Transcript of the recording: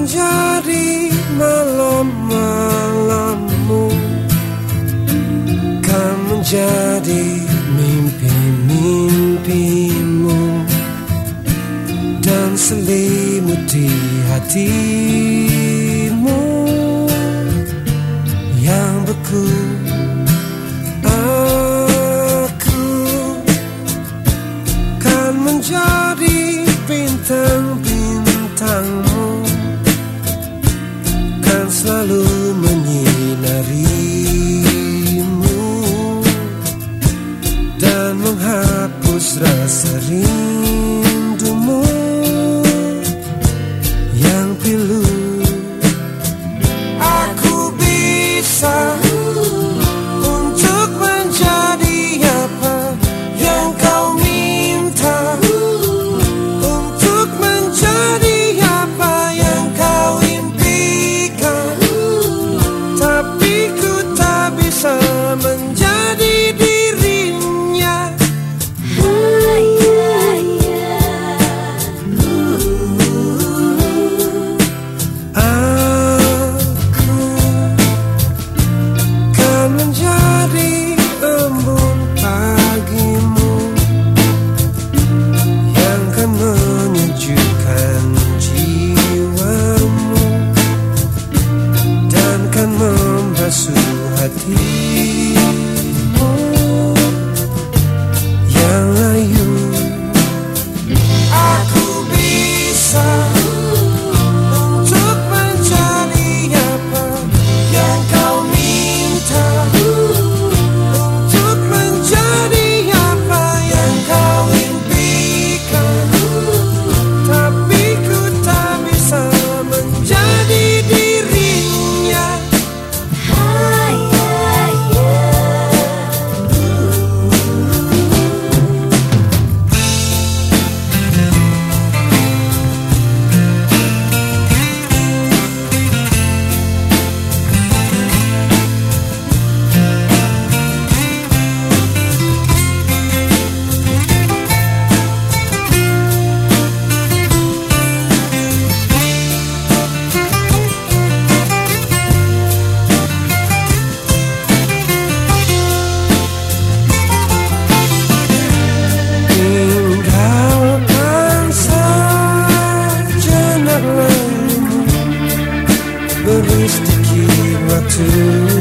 menjadi malam-malammu. Kan menjadi mimpi-mimpimu. Dan selimuti hatimu. to